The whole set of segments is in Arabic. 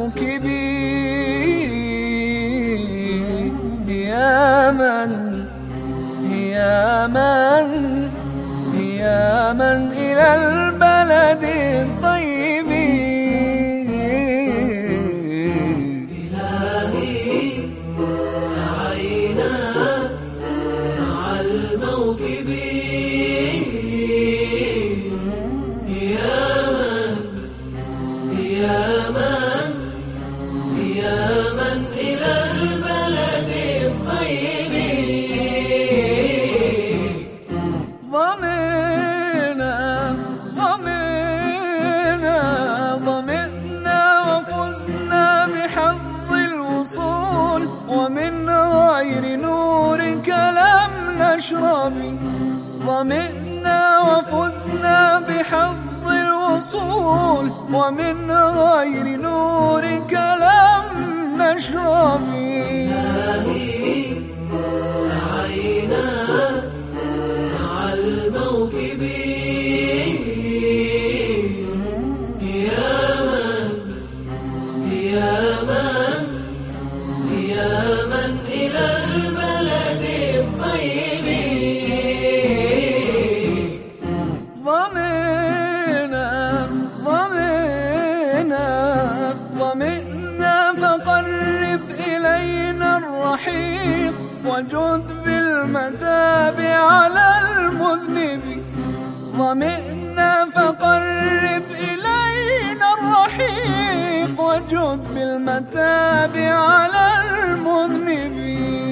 الموكب يا من يا من يا من إلى البلد الطيب. إلهي سعينا مع الموكب. نشرب ظمئنا وفزنا بحظ الوصول ومن غير نورك لم نشرب. سعينا مع الموكب فقرب إلينا الرحيق وجد بالمتاب على المذنب. ظمئنا فقرب إلينا الرحيق وجد بالمتاب على المذنب.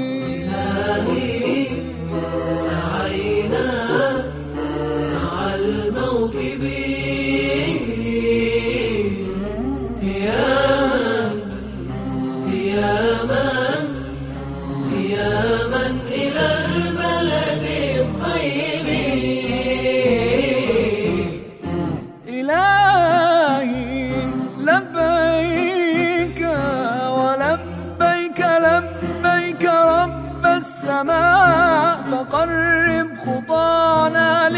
السماء فقرب خطانا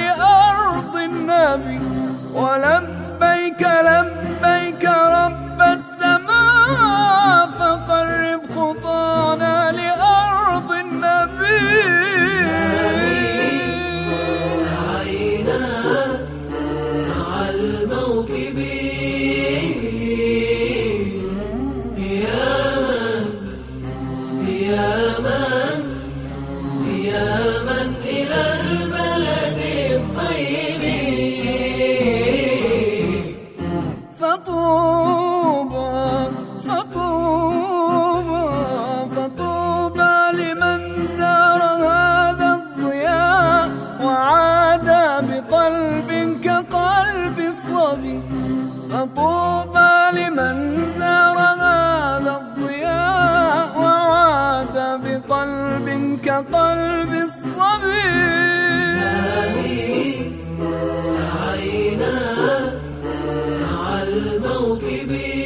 فطوبى فطوبى فطوبى لمن زار هذا الضياء وعاد بقلب كقلب الصبي فطوبى لمن زار هذا الضياء وعاد بقلب كقلب سعينا مع الموكب